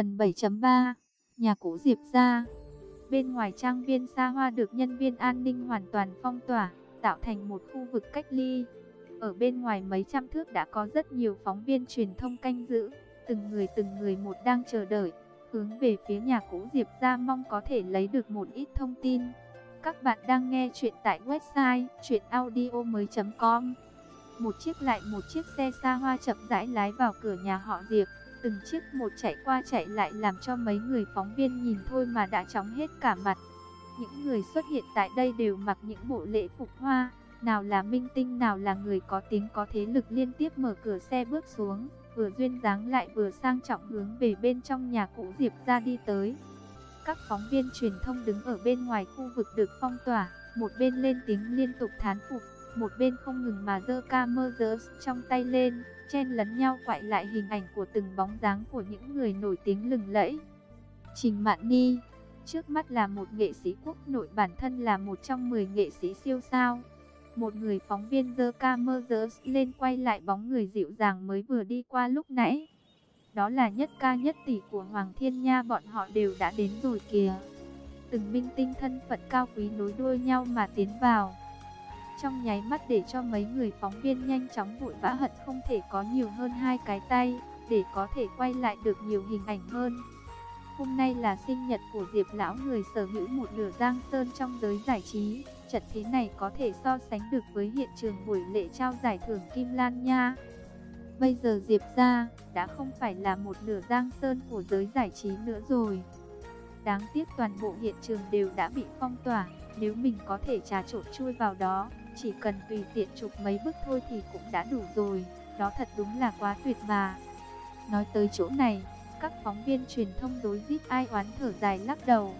Phần 7.3 Nhà cũ Diệp ra Bên ngoài trang viên xa hoa được nhân viên an ninh hoàn toàn phong tỏa, tạo thành một khu vực cách ly. Ở bên ngoài mấy trăm thước đã có rất nhiều phóng viên truyền thông canh giữ, từng người từng người một đang chờ đợi, hướng về phía nhà cũ Diệp ra mong có thể lấy được một ít thông tin. Các bạn đang nghe chuyện tại website chuyenaudio.com Một chiếc lại một chiếc xe xa hoa chậm rãi lái vào cửa nhà họ Diệp. Từng chiếc một chạy qua chạy lại làm cho mấy người phóng viên nhìn thôi mà đã chóng hết cả mặt. Những người xuất hiện tại đây đều mặc những bộ lễ phục hoa, nào là minh tinh nào là người có tiếng có thế lực liên tiếp mở cửa xe bước xuống, vừa duyên dáng lại vừa sang trọng hướng về bên trong nhà cũ Diệp ra đi tới. Các phóng viên truyền thông đứng ở bên ngoài khu vực được phong tỏa, một bên lên tiếng liên tục thán phục, một bên không ngừng mà giơ camera trong tay lên, chen lấn nhau quay lại hình ảnh của từng bóng dáng của những người nổi tiếng lừng lẫy. Trình Mạn Ni, trước mắt là một nghệ sĩ quốc nội bản thân là một trong 10 nghệ sĩ siêu sao. Một người phóng viên dơ camera lên quay lại bóng người dịu dàng mới vừa đi qua lúc nãy. Đó là nhất ca nhất tỷ của Hoàng Thiên Nha bọn họ đều đã đến rồi kìa. Từng minh tinh thân phận cao quý nối đuôi nhau mà tiến vào. Trong nháy mắt để cho mấy người phóng viên nhanh chóng vội vã hận không thể có nhiều hơn hai cái tay, để có thể quay lại được nhiều hình ảnh hơn. Hôm nay là sinh nhật của Diệp Lão người sở hữu một nửa giang sơn trong giới giải trí. Trận thế này có thể so sánh được với hiện trường buổi lễ trao giải thưởng Kim Lan nha. Bây giờ Diệp ra đã không phải là một nửa giang sơn của giới giải trí nữa rồi. Đáng tiếc toàn bộ hiện trường đều đã bị phong tỏa, nếu mình có thể trà trộn chui vào đó, chỉ cần tùy tiện chụp mấy bức thôi thì cũng đã đủ rồi, đó thật đúng là quá tuyệt mà. Nói tới chỗ này, các phóng viên truyền thông đối rít ai oán thở dài lắc đầu.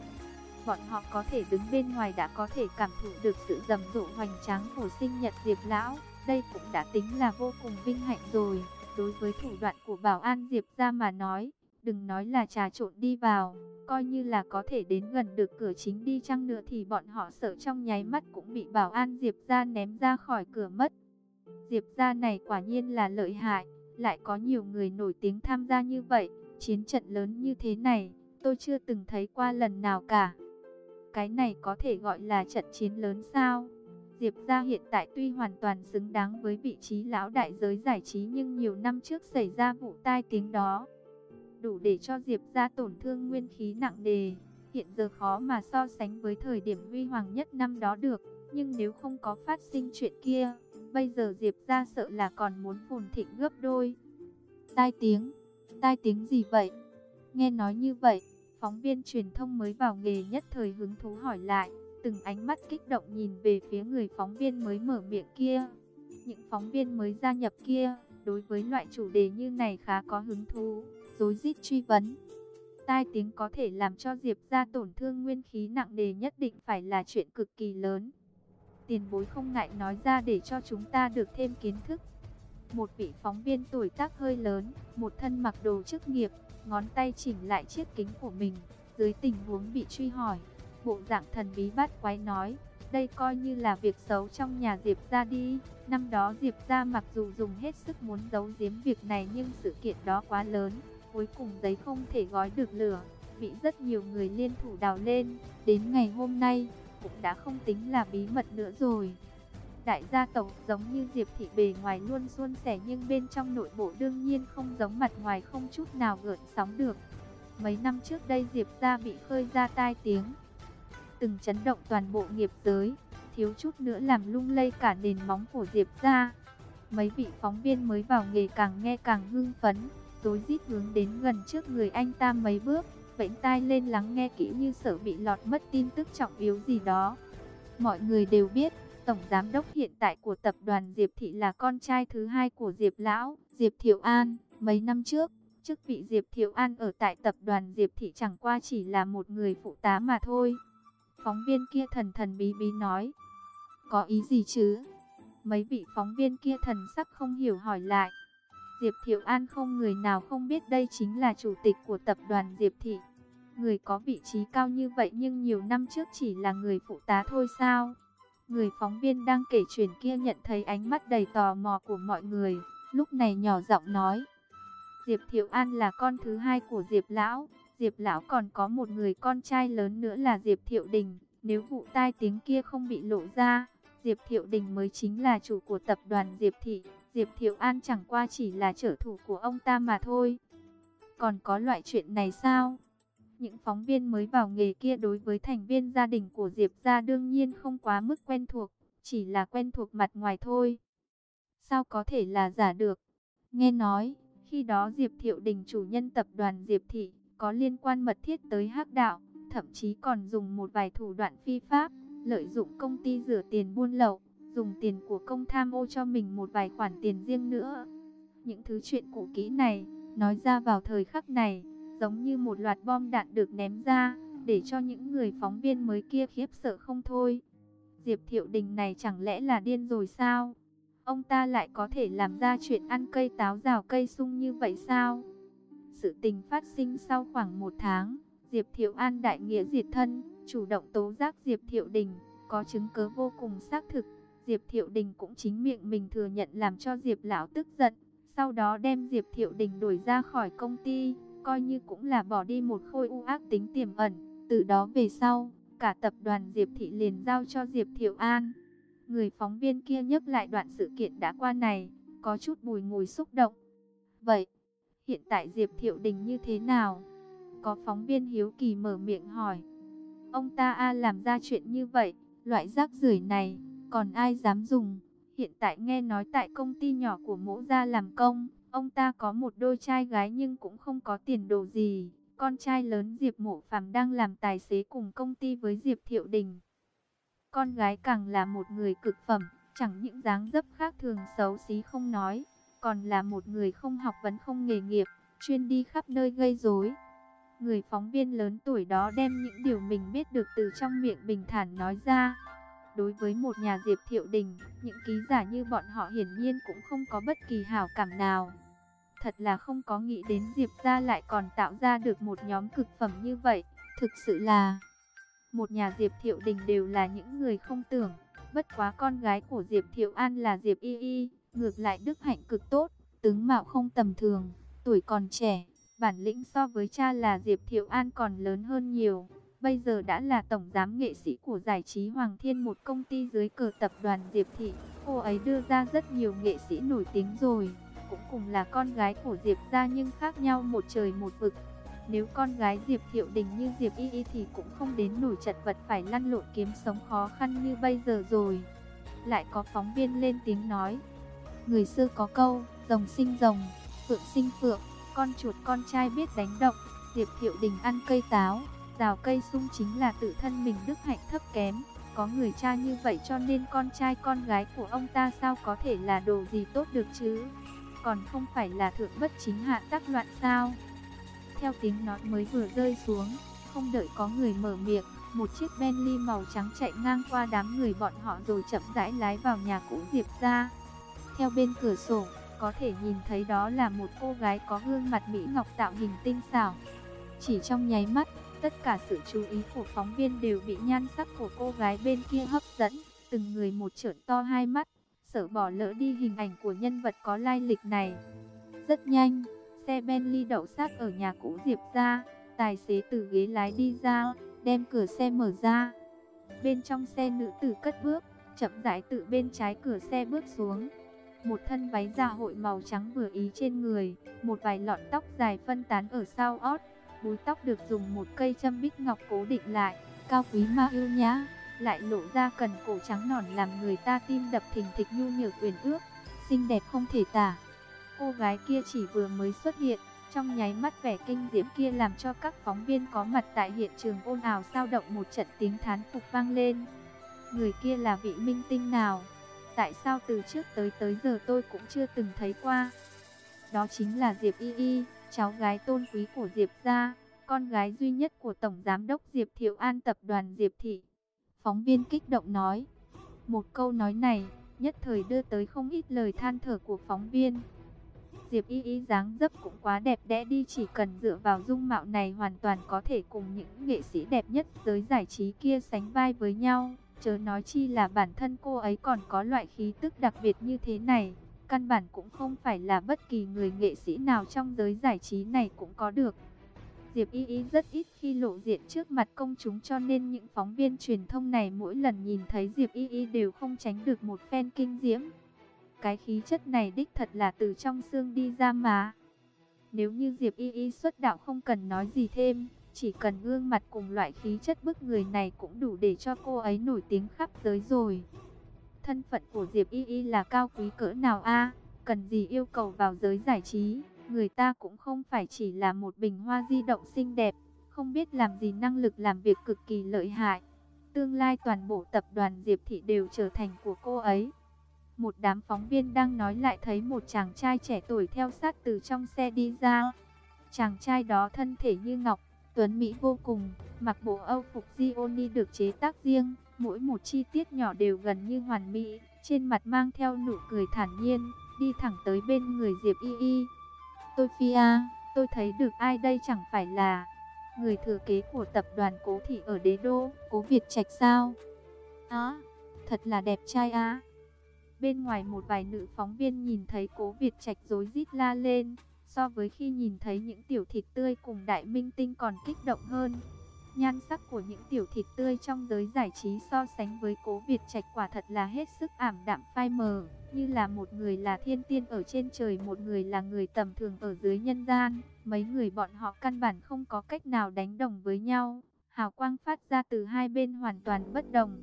Bọn họ có thể đứng bên ngoài đã có thể cảm thụ được sự rầm rộ hoành tráng của sinh nhật Diệp Lão, đây cũng đã tính là vô cùng vinh hạnh rồi. Đối với thủ đoạn của bảo an Diệp ra mà nói, đừng nói là trà trộn đi vào, coi như là có thể đến gần được cửa chính đi chăng nữa thì bọn họ sợ trong nháy mắt cũng bị bảo an Diệp ra ném ra khỏi cửa mất. Diệp ra này quả nhiên là lợi hại, lại có nhiều người nổi tiếng tham gia như vậy, chiến trận lớn như thế này, tôi chưa từng thấy qua lần nào cả. Cái này có thể gọi là trận chiến lớn sao? Diệp gia hiện tại tuy hoàn toàn xứng đáng với vị trí lão đại giới giải trí nhưng nhiều năm trước xảy ra vụ tai tiếng đó, đủ để cho Diệp gia tổn thương nguyên khí nặng nề. Hiện giờ khó mà so sánh với thời điểm huy hoàng nhất năm đó được, nhưng nếu không có phát sinh chuyện kia, bây giờ Diệp gia sợ là còn muốn phồn thịnh gấp đôi. Tai tiếng, tai tiếng gì vậy? Nghe nói như vậy, phóng viên truyền thông mới vào nghề nhất thời hứng thú hỏi lại, từng ánh mắt kích động nhìn về phía người phóng viên mới mở miệng kia. Những phóng viên mới gia nhập kia, đối với loại chủ đề như này khá có hứng thú rối rít truy vấn. Tai tiếng có thể làm cho Diệp ra tổn thương nguyên khí nặng nề nhất định phải là chuyện cực kỳ lớn. Tiền bối không ngại nói ra để cho chúng ta được thêm kiến thức. Một vị phóng viên tuổi tác hơi lớn, một thân mặc đồ chức nghiệp, ngón tay chỉnh lại chiếc kính của mình, dưới tình huống bị truy hỏi. Bộ dạng thần bí bát quái nói, đây coi như là việc xấu trong nhà Diệp ra đi. Năm đó Diệp ra mặc dù dùng hết sức muốn giấu giếm việc này nhưng sự kiện đó quá lớn, Cuối cùng giấy không thể gói được lửa, bị rất nhiều người liên thủ đào lên. Đến ngày hôm nay, cũng đã không tính là bí mật nữa rồi. Đại gia tộc giống như Diệp Thị bề ngoài luôn suôn sẻ nhưng bên trong nội bộ đương nhiên không giống mặt ngoài không chút nào gợn sóng được. Mấy năm trước đây Diệp gia bị khơi ra tai tiếng, từng chấn động toàn bộ nghiệp giới, thiếu chút nữa làm lung lay cả nền móng của Diệp gia. Mấy vị phóng viên mới vào nghề càng nghe càng hưng phấn, tối rít hướng đến gần trước người anh ta mấy bước, vẫy tai lên lắng nghe kỹ như sợ bị lọt mất tin tức trọng yếu gì đó. Mọi người đều biết, Tổng Giám đốc hiện tại của tập đoàn Diệp Thị là con trai thứ hai của Diệp Lão, Diệp Thiệu An. Mấy năm trước, chức vị Diệp Thiệu An ở tại tập đoàn Diệp Thị chẳng qua chỉ là một người phụ tá mà thôi. Phóng viên kia thần thần bí bí nói, có ý gì chứ? Mấy vị phóng viên kia thần sắc không hiểu hỏi lại. Diệp Thiệu An không người nào không biết đây chính là chủ tịch của tập đoàn Diệp Thị. Người có vị trí cao như vậy nhưng nhiều năm trước chỉ là người phụ tá thôi sao? Người phóng viên đang kể chuyện kia nhận thấy ánh mắt đầy tò mò của mọi người, lúc này nhỏ giọng nói. Diệp Thiệu An là con thứ hai của Diệp Lão. Diệp Lão còn có một người con trai lớn nữa là Diệp Thiệu Đình. Nếu vụ tai tiếng kia không bị lộ ra, Diệp Thiệu Đình mới chính là chủ của tập đoàn Diệp Thị. Diệp Thiệu An chẳng qua chỉ là trở thủ của ông ta mà thôi. Còn có loại chuyện này sao? Những phóng viên mới vào nghề kia đối với thành viên gia đình của Diệp gia đương nhiên không quá mức quen thuộc, chỉ là quen thuộc mặt ngoài thôi. Sao có thể là giả được? Nghe nói, khi đó Diệp Thiệu Đình chủ nhân tập đoàn Diệp Thị, có liên quan mật thiết tới hắc đạo, thậm chí còn dùng một vài thủ đoạn phi pháp, lợi dụng công ty rửa tiền buôn lậu, dùng tiền của công tham ô cho mình một vài khoản tiền riêng nữa. Những thứ chuyện cũ kỹ này, nói ra vào thời khắc này, giống như một loạt bom đạn được ném ra, để cho những người phóng viên mới kia khiếp sợ không thôi. Diệp Thiệu Đình này chẳng lẽ là điên rồi sao? Ông ta lại có thể làm ra chuyện ăn cây táo rào cây sung như vậy sao? Sự tình phát sinh sau khoảng một tháng, Diệp Thiệu An đại nghĩa diệt thân, chủ động tố giác Diệp Thiệu Đình, có chứng cứ vô cùng xác thực. Diệp Thiệu Đình cũng chính miệng mình thừa nhận làm cho Diệp Lão tức giận, sau đó đem Diệp Thiệu Đình đuổi ra khỏi công ty, coi như cũng là bỏ đi một khôi u ác tính tiềm ẩn. Từ đó về sau, cả tập đoàn Diệp Thị liền giao cho Diệp Thiệu An. Người phóng viên kia nhắc lại đoạn sự kiện đã qua này, có chút bùi ngùi xúc động. Vậy, hiện tại Diệp Thiệu Đình như thế nào? Có phóng viên hiếu kỳ mở miệng hỏi. Ông ta a làm ra chuyện như vậy, loại rác rưởi này, còn ai dám dùng? Hiện tại nghe nói tại công ty nhỏ của mỗ gia làm công, ông ta có một đôi trai gái nhưng cũng không có tiền đồ gì. Con trai lớn Diệp Mộ Phàm đang làm tài xế cùng công ty với Diệp Thiệu Đình. Con gái càng là một người cực phẩm, chẳng những dáng dấp khác thường xấu xí không nói, còn là một người không học vấn không nghề nghiệp, chuyên đi khắp nơi gây rối. Người phóng viên lớn tuổi đó đem những điều mình biết được từ trong miệng bình thản nói ra. Đối với một nhà Diệp Thiệu Đình, những ký giả như bọn họ hiển nhiên cũng không có bất kỳ hảo cảm nào. Thật là không có nghĩ đến Diệp gia lại còn tạo ra được một nhóm cực phẩm như vậy, thực sự là... Một nhà Diệp Thiệu Đình đều là những người không tưởng, bất quá con gái của Diệp Thiệu An là Diệp Y Y, ngược lại đức hạnh cực tốt, tướng mạo không tầm thường, tuổi còn trẻ, bản lĩnh so với cha là Diệp Thiệu An còn lớn hơn nhiều. Bây giờ đã là tổng giám nghệ sĩ của giải trí Hoàng Thiên một công ty dưới cờ tập đoàn Diệp Thị. Cô ấy đưa ra rất nhiều nghệ sĩ nổi tiếng rồi, cũng cùng là con gái của Diệp gia nhưng khác nhau một trời một vực. Nếu con gái Diệp Thiệu Đình như Diệp Y Y thì cũng không đến nổi chật vật phải lăn lộn kiếm sống khó khăn như bây giờ rồi. Lại có phóng viên lên tiếng nói. Người xưa có câu, rồng sinh rồng, phượng sinh phượng, con chuột con trai biết đánh động. Diệp Thiệu Đình ăn cây táo, rào cây sung chính là tự thân mình đức hạnh thấp kém. Có người cha như vậy cho nên con trai con gái của ông ta sao có thể là đồ gì tốt được chứ? Còn không phải là thượng bất chính hạ tác loạn sao? Theo tiếng nói mới vừa rơi xuống, không đợi có người mở miệng, một chiếc Bentley màu trắng chạy ngang qua đám người bọn họ rồi chậm rãi lái vào nhà cũ Diệp ra. Theo bên cửa sổ, có thể nhìn thấy đó là một cô gái có gương mặt mỹ ngọc tạo hình tinh xảo. Chỉ trong nháy mắt, tất cả sự chú ý của phóng viên đều bị nhan sắc của cô gái bên kia hấp dẫn, từng người một trợn to hai mắt, sợ bỏ lỡ đi hình ảnh của nhân vật có lai lịch này. Rất nhanh, Xe Bentley đậu sát ở nhà cũ Diệp ra, tài xế từ ghế lái đi ra, đem cửa xe mở ra. Bên trong xe nữ tử cất bước, chậm rãi từ bên trái cửa xe bước xuống. Một thân váy dạ hội màu trắng vừa ý trên người, một vài lọn tóc dài phân tán ở sau ót. Búi tóc được dùng một cây châm bích ngọc cố định lại, cao quý mà ưu nhã, lại lộ ra cần cổ trắng nõn làm người ta tim đập thình thịch nhu nhược uyển ước, xinh đẹp không thể tả. Cô gái kia chỉ vừa mới xuất hiện, trong nháy mắt vẻ kinh diễm kia làm cho các phóng viên có mặt tại hiện trường ôn ào sao động một trận tiếng thán phục vang lên. Người kia là vị minh tinh nào? Tại sao từ trước tới tới giờ tôi cũng chưa từng thấy qua? Đó chính là Diệp Y Y, cháu gái tôn quý của Diệp gia, con gái duy nhất của Tổng Giám đốc Diệp Thiệu An tập đoàn Diệp Thị. Phóng viên kích động nói. Một câu nói này, nhất thời đưa tới không ít lời than thở của phóng viên. Diệp Y Y dáng dấp cũng quá đẹp đẽ đi chỉ cần dựa vào dung mạo này hoàn toàn có thể cùng những nghệ sĩ đẹp nhất giới giải trí kia sánh vai với nhau. Chớ nói chi là bản thân cô ấy còn có loại khí tức đặc biệt như thế này căn bản cũng không phải là bất kỳ người nghệ sĩ nào trong giới giải trí này cũng có được. Diệp Y Y rất ít khi lộ diện trước mặt công chúng cho nên những phóng viên truyền thông này mỗi lần nhìn thấy Diệp Y Y đều không tránh được một phen kinh diễm. Cái khí chất này đích thật là từ trong xương đi ra mà. Nếu như Diệp Y Y xuất đạo không cần nói gì thêm, chỉ cần gương mặt cùng loại khí chất bức người này cũng đủ để cho cô ấy nổi tiếng khắp giới rồi. Thân phận của Diệp Y Y là cao quý cỡ nào a? cần gì yêu cầu vào giới giải trí? Người ta cũng không phải chỉ là một bình hoa di động xinh đẹp, không biết làm gì năng lực làm việc cực kỳ lợi hại. Tương lai toàn bộ tập đoàn Diệp Thị đều trở thành của cô ấy. Một đám phóng viên đang nói lại thấy một chàng trai trẻ tuổi theo sát từ trong xe đi ra. Chàng trai đó thân thể như ngọc, tuấn Mỹ vô cùng, mặc bộ âu phục Gioni được chế tác riêng, mỗi một chi tiết nhỏ đều gần như hoàn mỹ, trên mặt mang theo nụ cười thản nhiên, đi thẳng tới bên người Diệp Y Y. Tôi Phi tôi thấy được ai đây chẳng phải là người thừa kế của tập đoàn cố thị ở đế đô, cố Việt Trạch sao? Á, thật là đẹp trai á. Bên ngoài một vài nữ phóng viên nhìn thấy cố Việt Trạch rối rít la lên, so với khi nhìn thấy những tiểu thịt tươi cùng đại minh tinh còn kích động hơn. Nhan sắc của những tiểu thịt tươi trong giới giải trí so sánh với cố Việt Trạch quả thật là hết sức ảm đạm phai mờ, như là một người là thiên tiên ở trên trời một người là người tầm thường ở dưới nhân gian, mấy người bọn họ căn bản không có cách nào đánh đồng với nhau, hào quang phát ra từ hai bên hoàn toàn bất đồng.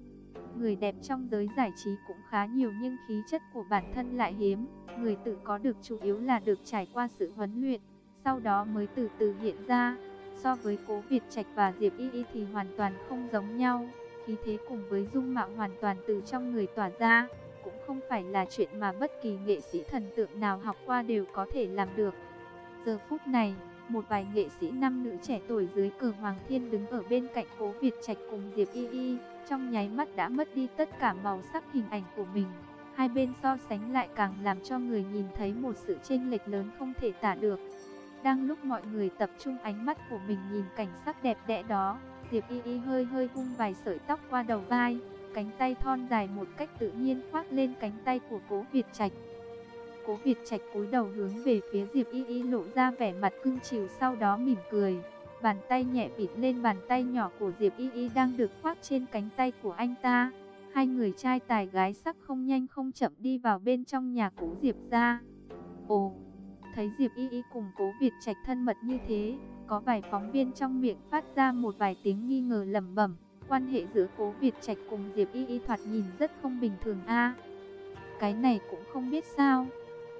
Người đẹp trong giới giải trí cũng khá nhiều nhưng khí chất của bản thân lại hiếm, người tự có được chủ yếu là được trải qua sự huấn luyện, sau đó mới từ từ hiện ra. So với Cố Việt Trạch và Diệp Y Y thì hoàn toàn không giống nhau, khí thế cùng với dung mạo hoàn toàn từ trong người tỏa ra, cũng không phải là chuyện mà bất kỳ nghệ sĩ thần tượng nào học qua đều có thể làm được. Giờ phút này, một vài nghệ sĩ nam nữ trẻ tuổi dưới cờ Hoàng Thiên đứng ở bên cạnh Cố Việt Trạch cùng Diệp Y Y, trong nháy mắt đã mất đi tất cả màu sắc hình ảnh của mình. Hai bên so sánh lại càng làm cho người nhìn thấy một sự chênh lệch lớn không thể tả được. Đang lúc mọi người tập trung ánh mắt của mình nhìn cảnh sắc đẹp đẽ đó, Diệp Y Y hơi hơi vung vài sợi tóc qua đầu vai, cánh tay thon dài một cách tự nhiên khoác lên cánh tay của Cố Việt Trạch. Cố Việt Trạch cúi đầu hướng về phía Diệp Y Y lộ ra vẻ mặt cưng chiều sau đó mỉm cười. Bàn tay nhẹ bịt lên bàn tay nhỏ của Diệp Y Y đang được khoác trên cánh tay của anh ta. Hai người trai tài gái sắc không nhanh không chậm đi vào bên trong nhà cũ Diệp ra. Ồ! Thấy Diệp Y Y cùng cố Việt Trạch thân mật như thế, có vài phóng viên trong miệng phát ra một vài tiếng nghi ngờ lẩm bẩm. Quan hệ giữa cố Việt Trạch cùng Diệp Y Y thoạt nhìn rất không bình thường a. cái này cũng không biết sao.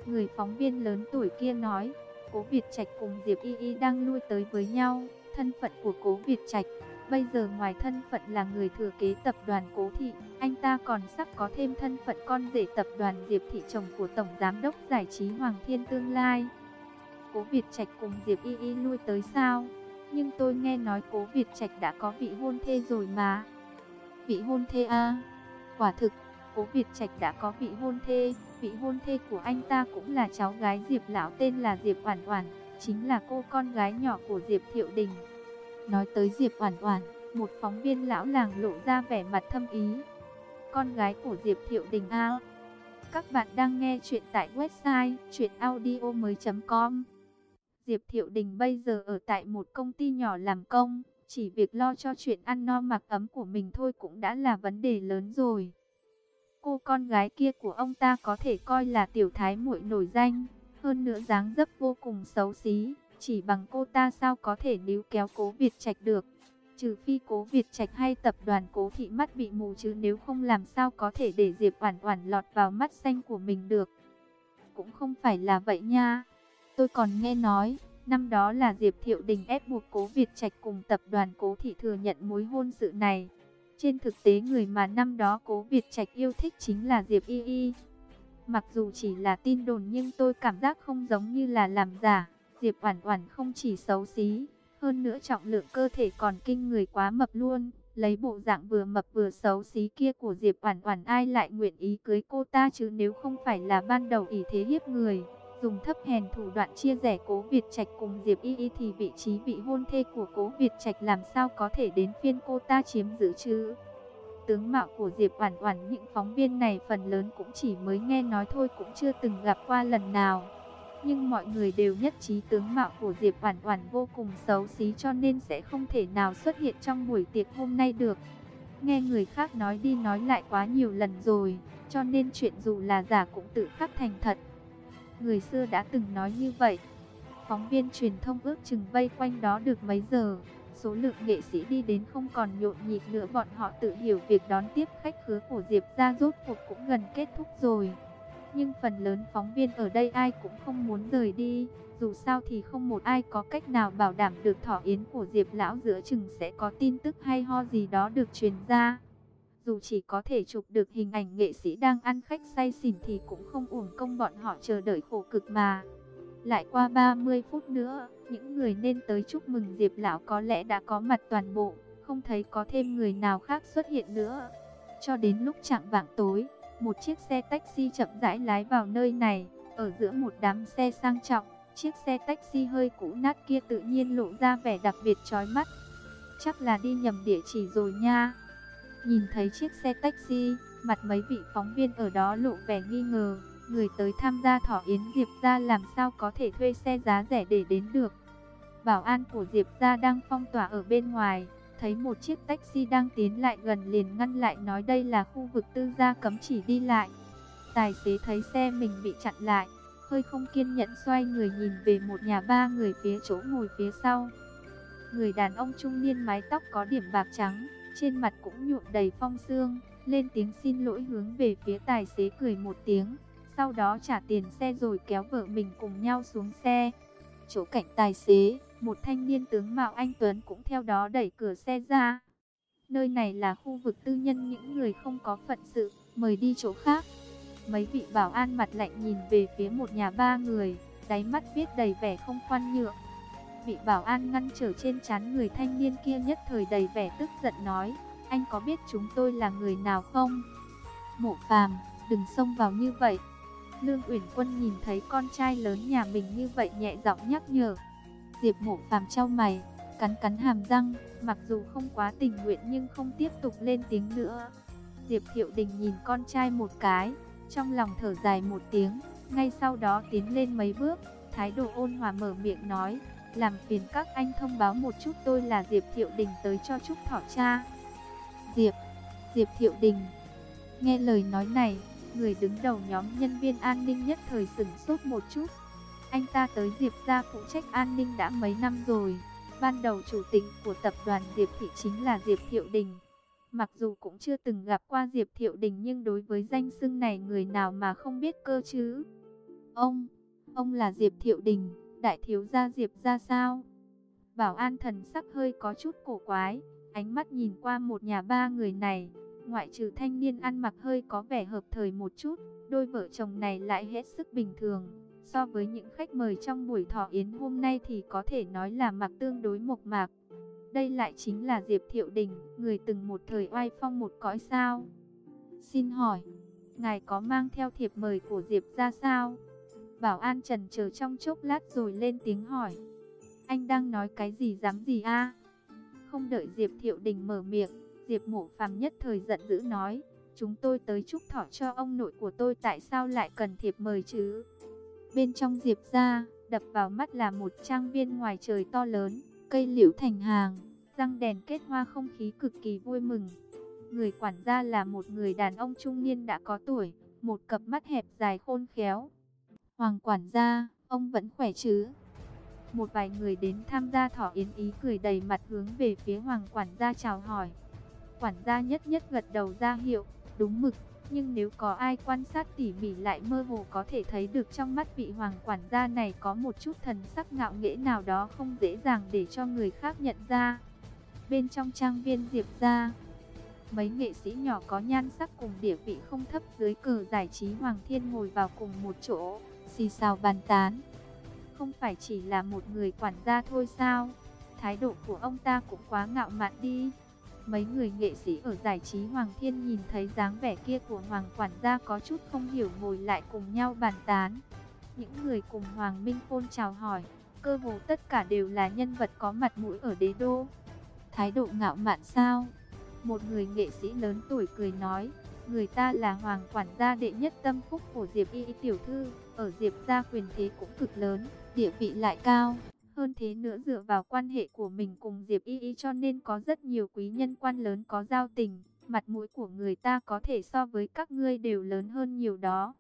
Người phóng viên lớn tuổi kia nói, cố Việt Trạch cùng Diệp Y Y đang lui tới với nhau. Thân phận của cố Việt Trạch, bây giờ ngoài thân phận là người thừa kế tập đoàn cố thị, anh ta còn sắp có thêm thân phận con rể tập đoàn Diệp Thị chồng của Tổng Giám đốc Giải trí Hoàng Thiên tương lai. Cố Việt Trạch cùng Diệp Y Y lui tới sao? Nhưng tôi nghe nói cố Việt Trạch đã có vị hôn thê rồi mà. Vị hôn thê à? Quả thực, cố Việt Trạch đã có vị hôn thê. Vị hôn thê của anh ta cũng là cháu gái Diệp Lão tên là Diệp Oản Oản, chính là cô con gái nhỏ của Diệp Thiệu Đình. Nói tới Diệp Oản Oản, một phóng viên lão làng lộ ra vẻ mặt thâm ý con gái của Diệp Thiệu Đình A. Các bạn đang nghe chuyện tại website chuyenaudio.com Diệp Thiệu Đình bây giờ ở tại một công ty nhỏ làm công, chỉ việc lo cho chuyện ăn no mặc ấm của mình thôi cũng đã là vấn đề lớn rồi. Cô con gái kia của ông ta có thể coi là tiểu thái muội nổi danh, hơn nữa dáng dấp vô cùng xấu xí, chỉ bằng cô ta sao có thể níu kéo cố Việt Trạch được. Trừ phi cố Việt Trạch hay tập đoàn cố thị mắt bị mù chứ nếu không làm sao có thể để Diệp Oản Oản lọt vào mắt xanh của mình được. Cũng không phải là vậy nha. Tôi còn nghe nói, năm đó là Diệp Thiệu Đình ép buộc cố Việt Trạch cùng tập đoàn cố thị thừa nhận mối hôn sự này. Trên thực tế người mà năm đó cố Việt Trạch yêu thích chính là Diệp Y Y. Mặc dù chỉ là tin đồn nhưng tôi cảm giác không giống như là làm giả. Diệp Oản Oản không chỉ xấu xí, hơn nữa trọng lượng cơ thể còn kinh người quá mập luôn. Lấy bộ dạng vừa mập vừa xấu xí kia của Diệp Oản Oản ai lại nguyện ý cưới cô ta chứ nếu không phải là ban đầu ỷ thế hiếp người. Dùng thấp hèn thủ đoạn chia rẽ Cố Việt Trạch cùng Diệp Y Y thì vị trí vị hôn thê của Cố Việt Trạch làm sao có thể đến phiên cô ta chiếm giữ chứ? tướng mạo của Diệp Oản Oản, những phóng viên này phần lớn cũng chỉ mới nghe nói thôi cũng chưa từng gặp qua lần nào. Nhưng mọi người đều nhất trí tướng mạo của Diệp Oản Oản vô cùng xấu xí cho nên sẽ không thể nào xuất hiện trong buổi tiệc hôm nay được. Nghe người khác nói đi nói lại quá nhiều lần rồi, cho nên chuyện dù là giả cũng tự khắc thành thật. Người xưa đã từng nói như vậy. Phóng viên truyền thông ước chừng vây quanh đó được mấy giờ, số lượng nghệ sĩ đi đến không còn nhộn nhịp nữa bọn họ tự hiểu việc đón tiếp khách khứa của Diệp gia rốt cuộc cũng gần kết thúc rồi. Nhưng phần lớn phóng viên ở đây ai cũng không muốn rời đi, dù sao thì không một ai có cách nào bảo đảm được thỏ yến của Diệp lão giữa chừng sẽ có tin tức hay ho gì đó được truyền ra. Dù chỉ có thể chụp được hình ảnh nghệ sĩ đang ăn khách say xỉn thì cũng không uổng công bọn họ chờ đợi khổ cực mà. Lại qua 30 phút nữa, những người nên tới chúc mừng Diệp Lão có lẽ đã có mặt toàn bộ, không thấy có thêm người nào khác xuất hiện nữa. Cho đến lúc chạng vạng tối, một chiếc xe taxi chậm rãi lái vào nơi này, ở giữa một đám xe sang trọng, chiếc xe taxi hơi cũ nát kia tự nhiên lộ ra vẻ đặc biệt chói mắt. Chắc là đi nhầm địa chỉ rồi nha. Nhìn thấy chiếc xe taxi, mặt mấy vị phóng viên ở đó lộ vẻ nghi ngờ, người tới tham gia thỏ yến Diệp gia làm sao có thể thuê xe giá rẻ để đến được. Bảo an của Diệp gia đang phong tỏa ở bên ngoài, thấy một chiếc taxi đang tiến lại gần liền ngăn lại nói đây là khu vực tư gia cấm chỉ đi lại. Tài xế thấy xe mình bị chặn lại, hơi không kiên nhẫn xoay người nhìn về một nhà ba người phía chỗ ngồi phía sau. Người đàn ông trung niên mái tóc có điểm bạc trắng, trên mặt cũng nhuộm đầy phong sương, lên tiếng xin lỗi hướng về phía tài xế cười một tiếng, sau đó trả tiền xe rồi kéo vợ mình cùng nhau xuống xe. Chỗ cạnh tài xế, một thanh niên tướng mạo anh Tuấn cũng theo đó đẩy cửa xe ra. Nơi này là khu vực tư nhân những người không có phận sự, mời đi chỗ khác. Mấy vị bảo an mặt lạnh nhìn về phía một nhà ba người, đáy mắt viết đầy vẻ không khoan nhượng. Vị bảo an ngăn trở trên chán người thanh niên kia nhất thời đầy vẻ tức giận nói, anh có biết chúng tôi là người nào không? Mộ phàm, đừng xông vào như vậy. Lương Uyển Quân nhìn thấy con trai lớn nhà mình như vậy nhẹ giọng nhắc nhở. Diệp Mộ Phàm trao mày, cắn cắn hàm răng, mặc dù không quá tình nguyện nhưng không tiếp tục lên tiếng nữa. Diệp Thiệu Đình nhìn con trai một cái, trong lòng thở dài một tiếng, ngay sau đó tiến lên mấy bước, thái độ ôn hòa mở miệng nói, làm phiền các anh thông báo một chút tôi là Diệp Thiệu Đình tới cho chúc thọ cha. Diệp, Diệp Thiệu Đình, nghe lời nói này, người đứng đầu nhóm nhân viên an ninh nhất thời sửng sốt một chút. Anh ta tới Diệp gia phụ trách an ninh đã mấy năm rồi. Ban đầu chủ tịch của tập đoàn Diệp Thị chính là Diệp Thiệu Đình. Mặc dù cũng chưa từng gặp qua Diệp Thiệu Đình nhưng đối với danh xưng này người nào mà không biết cơ chứ. Ông, ông là Diệp Thiệu Đình, đại thiếu gia Diệp gia sao? Bảo an thần sắc hơi có chút cổ quái, ánh mắt nhìn qua một nhà ba người này, ngoại trừ thanh niên ăn mặc hơi có vẻ hợp thời một chút, đôi vợ chồng này lại hết sức bình thường. So với những khách mời trong buổi thọ yến hôm nay thì có thể nói là mặc tương đối mộc mạc. Đây lại chính là Diệp Thiệu Đình, người từng một thời oai phong một cõi sao. Xin hỏi, ngài có mang theo thiệp mời của Diệp ra sao? Bảo an trần chờ trong chốc lát rồi lên tiếng hỏi. Anh đang nói cái gì dám gì a? Không đợi Diệp Thiệu Đình mở miệng, Diệp Mộ Phàm nhất thời giận dữ nói, chúng tôi tới chúc thọ cho ông nội của tôi tại sao lại cần thiệp mời chứ? Bên trong Diệp gia, đập vào mắt là một trang viên ngoài trời to lớn, cây liễu thành hàng, răng đèn kết hoa không khí cực kỳ vui mừng. Người quản gia là một người đàn ông trung niên đã có tuổi, một cặp mắt hẹp dài khôn khéo. Hoàng quản gia, ông vẫn khỏe chứ? Một vài người đến tham gia thọ yến ý cười đầy mặt hướng về phía hoàng quản gia chào hỏi. Quản gia nhất nhất gật đầu ra hiệu, đúng mực. Nhưng nếu có ai quan sát tỉ mỉ lại mơ hồ có thể thấy được trong mắt vị hoàng quản gia này có một chút thần sắc ngạo nghễ nào đó không dễ dàng để cho người khác nhận ra. Bên trong trang viên Diệp gia, mấy nghệ sĩ nhỏ có nhan sắc cùng địa vị không thấp dưới cờ giải trí Hoàng Thiên ngồi vào cùng một chỗ, xì xào bàn tán. Không phải chỉ là một người quản gia thôi sao? Thái độ của ông ta cũng quá ngạo mạn đi. Mấy người nghệ sĩ ở giải trí Hoàng Thiên nhìn thấy dáng vẻ kia của Hoàng quản gia có chút không hiểu ngồi lại cùng nhau bàn tán. Những người cùng Hoàng Minh Phôn chào hỏi, cơ hồ tất cả đều là nhân vật có mặt mũi ở đế đô. Thái độ ngạo mạn sao? Một người nghệ sĩ lớn tuổi cười nói, người ta là hoàng quản gia đệ nhất tâm phúc của Diệp Y tiểu thư, ở Diệp gia quyền thế cũng cực lớn, địa vị lại cao. Hơn thế nữa dựa vào quan hệ của mình cùng Diệp Y Y cho nên có rất nhiều quý nhân quan lớn có giao tình, mặt mũi của người ta có thể so với các ngươi đều lớn hơn nhiều đó.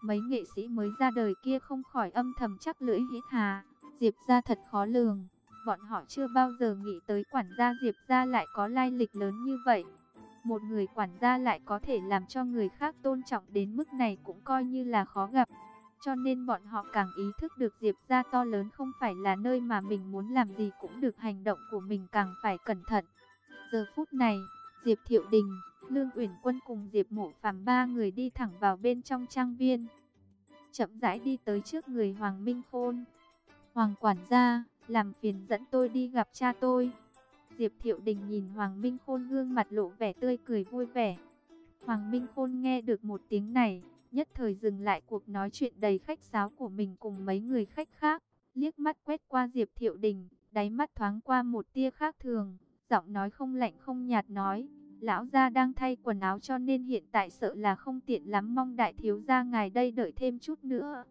Mấy nghệ sĩ mới ra đời kia không khỏi âm thầm chắc lưỡi hít hà, Diệp gia thật khó lường. Bọn họ chưa bao giờ nghĩ tới quản gia Diệp gia lại có lai lịch lớn như vậy. Một người quản gia lại có thể làm cho người khác tôn trọng đến mức này cũng coi như là khó gặp. Cho nên bọn họ càng ý thức được Diệp gia to lớn không phải là nơi mà mình muốn làm gì cũng được hành động của mình càng phải cẩn thận. Giờ phút này, Diệp Thiệu Đình, Lương Uyển Quân cùng Diệp Mộ Phàm ba người đi thẳng vào bên trong trang viên. Chậm rãi đi tới trước người Hoàng Minh Khôn. Hoàng quản gia, làm phiền dẫn tôi đi gặp cha tôi. Diệp Thiệu Đình nhìn Hoàng Minh Khôn gương mặt lộ vẻ tươi cười vui vẻ. Hoàng Minh Khôn nghe được một tiếng này, nhất thời dừng lại cuộc nói chuyện đầy khách sáo của mình cùng mấy người khách khác, liếc mắt quét qua Diệp Thiệu Đình, đáy mắt thoáng qua một tia khác thường, giọng nói không lạnh không nhạt nói, lão gia đang thay quần áo cho nên hiện tại sợ là không tiện lắm mong đại thiếu gia ngài đây đợi thêm chút nữa.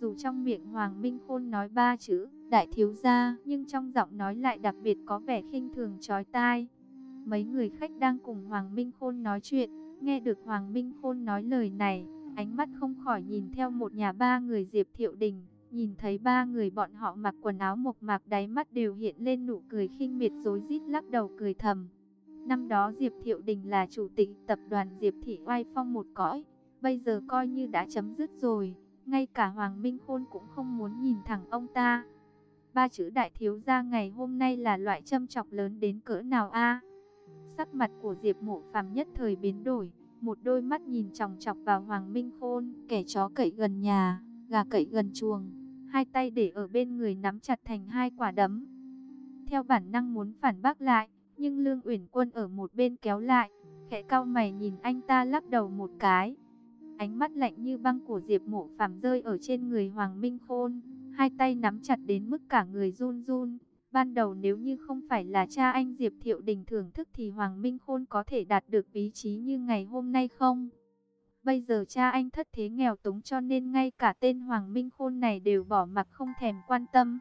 Dù trong miệng Hoàng Minh Khôn nói ba chữ đại thiếu gia, nhưng trong giọng nói lại đặc biệt có vẻ khinh thường chói tai. Mấy người khách đang cùng Hoàng Minh Khôn nói chuyện, nghe được Hoàng Minh Khôn nói lời này, ánh mắt không khỏi nhìn theo một nhà ba người Diệp Thiệu Đình, nhìn thấy ba người bọn họ mặc quần áo mộc mạc đáy mắt đều hiện lên nụ cười khinh miệt rối rít lắc đầu cười thầm. Năm đó Diệp Thiệu Đình là chủ tịch tập đoàn Diệp Thị Oai Phong một cõi, bây giờ coi như đã chấm dứt rồi, ngay cả Hoàng Minh Khôn cũng không muốn nhìn thẳng ông ta. Ba chữ đại thiếu gia ngày hôm nay là loại châm chọc lớn đến cỡ nào a? Sắc mặt của Diệp Mộ Phàm nhất thời biến đổi, một đôi mắt nhìn chòng chọc vào Hoàng Minh Khôn, kẻ chó cậy gần nhà, gà cậy gần chuồng, hai tay để ở bên người nắm chặt thành hai quả đấm. Theo bản năng muốn phản bác lại, nhưng Lương Uyển Quân ở một bên kéo lại, khẽ cau mày nhìn anh ta lắc đầu một cái. Ánh mắt lạnh như băng của Diệp Mộ Phàm rơi ở trên người Hoàng Minh Khôn, hai tay nắm chặt đến mức cả người run run. Ban đầu nếu như không phải là cha anh Diệp Thiệu Đình thưởng thức thì Hoàng Minh Khôn có thể đạt được vị trí như ngày hôm nay không? Bây giờ cha anh thất thế nghèo túng cho nên ngay cả tên Hoàng Minh Khôn này đều bỏ mặc không thèm quan tâm.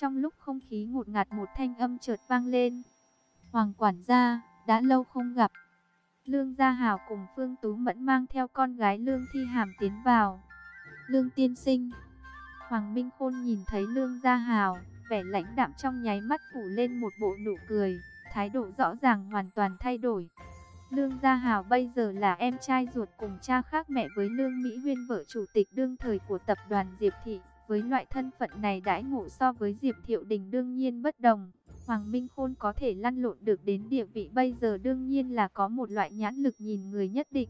Trong lúc không khí ngột ngạt một thanh âm chợt vang lên. Hoàng quản gia, đã lâu không gặp. Lương Gia Hảo cùng Phương Tú Mẫn mang theo con gái Lương Thi Hàm tiến vào. Lương tiên sinh. Hoàng Minh Khôn nhìn thấy Lương Gia Hảo, vẻ lãnh đạm trong nháy mắt phủ lên một bộ nụ cười, thái độ rõ ràng hoàn toàn thay đổi. Lương Gia hào bây giờ là em trai ruột cùng cha khác mẹ với Lương Mỹ Huyên vợ chủ tịch đương thời của tập đoàn Diệp Thị. Với loại thân phận này đãi ngộ so với Diệp Thiệu Đình đương nhiên bất đồng. Hoàng Minh Khôn có thể lăn lộn được đến địa vị bây giờ đương nhiên là có một loại nhãn lực nhìn người nhất định.